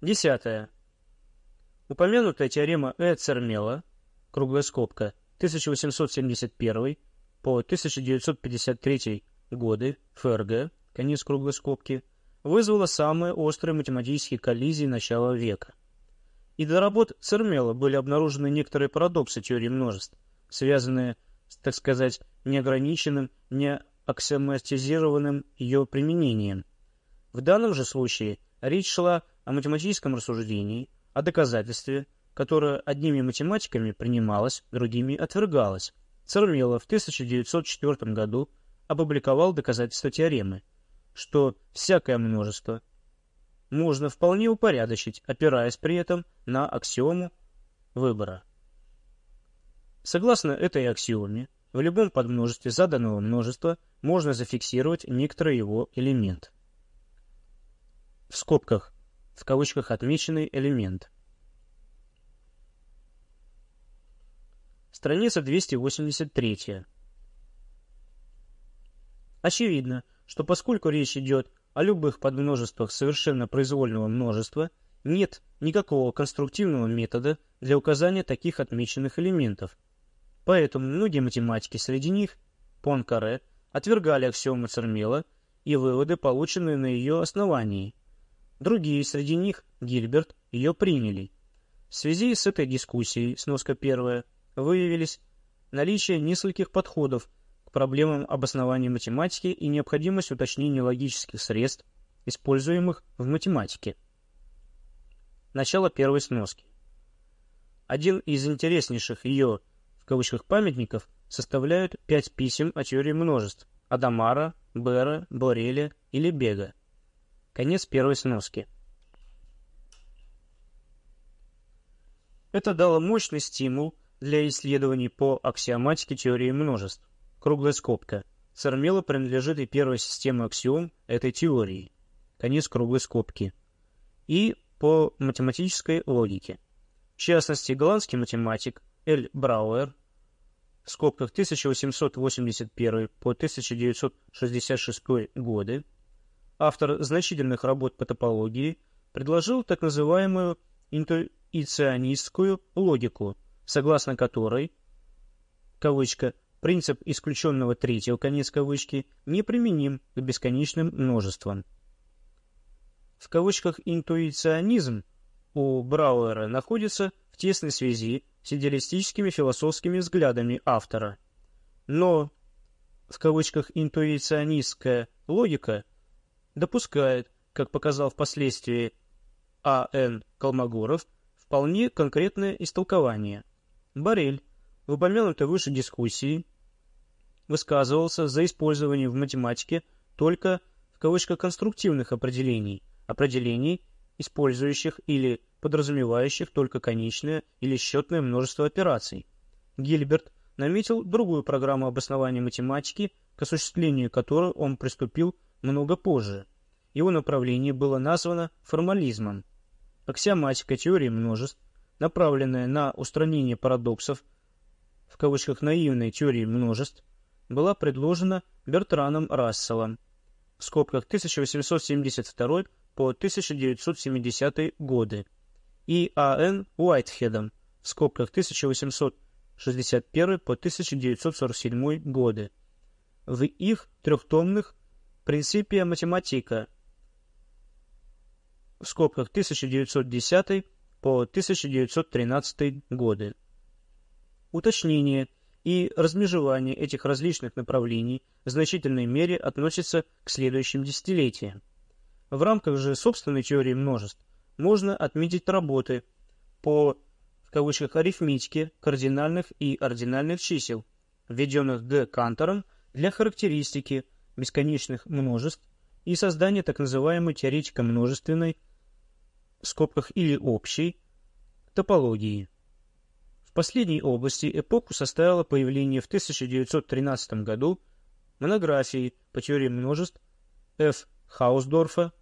Десятое. Упомянутая теорема Э. Цермела, круглая скобка, 1871 по 1953 годы, ФРГ, конец круглой скобки, вызвала самые острые математические коллизии начала века. И для работ Цермела были обнаружены некоторые парадоксы теории множеств, связанные с, так сказать, неограниченным, неаксиоматизированным ее применением. В данном же случае речь шла о математическом рассуждении, о доказательстве, которое одними математиками принималось, другими отвергалось. Цермела в 1904 году опубликовал доказательство теоремы, что всякое множество можно вполне упорядочить, опираясь при этом на аксиому выбора. Согласно этой аксиоме, в любом подмножестве заданного множества можно зафиксировать некоторый его элемент. В скобках, в кавычках отмеченный элемент. Страница 283. Очевидно, что поскольку речь идет о любых подмножествах совершенно произвольного множества, нет никакого конструктивного метода для указания таких отмеченных элементов. Поэтому многие математики, среди них Понкаре, отвергали аксиому Цермела и выводы, полученные на ее основании. Другие, среди них Гильберт, ее приняли. В связи с этой дискуссией, сноска первая, выявились наличие нескольких подходов к проблемам обоснования математики и необходимость уточнения логических средств, используемых в математике. Начало первой сноски. Один из интереснейших ее, в кавычках, памятников составляют пять писем о теории множеств Адамара, Бера, Бореля или Бега. Конец первой сноски. Это дало мощный стимул для исследований по аксиоматике теории множеств. Круглая скобка. Цермела принадлежит и первой системе аксиом этой теории. Конец круглой скобки. И по математической логике. В частности, голландский математик Эль Брауэр в скобках 1881 по 1966 годы, автор значительных работ по топологии, предложил так называемую интуиционистскую логику, согласно которой, кавычка, принцип исключенного третьего, конец кавычки, неприменим к бесконечным множествам. В кавычках «интуиционизм» у Брауэра находится в тесной связи с идеалистическими философскими взглядами автора. Но в кавычках «интуиционистская логика» допускает, как показал впоследствии А.Н. Колмогоров, вполне конкретное истолкование. Барель в упомянутой выше дискуссии высказывался за использование в математике только в кавычках конструктивных определений, определений, использующих или подразумевающих только конечное или счетное множество операций. Гильберт наметил другую программу обоснования математики, к осуществлению которой он приступил много позже. Его направление было названо формализмом. Аксиоматика теории множеств, направленная на устранение парадоксов в кавычках наивной теории множеств, была предложена Бертраном Расселом в скобках 1872 по 1970 годы и А.Н. Уайтхедом в скобках 1861 по 1947 годы в их трехтомных «Принципия математика» в скобках 1910 по 1913 годы. Уточнение и размежевание этих различных направлений в значительной мере относится к следующим десятилетиям. В рамках же собственной теории множеств можно отметить работы по в кавычках арифметике кардинальных и ординальных чисел, введенных Г. Кантором для характеристики бесконечных множеств и создания так называемой теоретико-множественной в скобках или общей топологии. В последней области эпоху составило появление в 1913 году монографии по теории множеств Ф. Хаусдорфа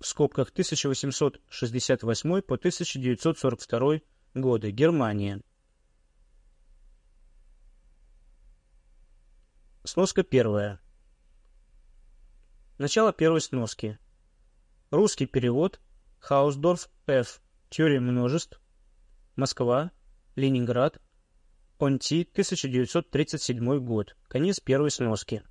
в скобках 1868 по 1942 годы, Германия. Сноска первая. Начало первой сноски. Русский перевод Хаусдорф Ф. Теория множеств. Москва. Ленинград. Онти, 1937 год. Конец первой сноски.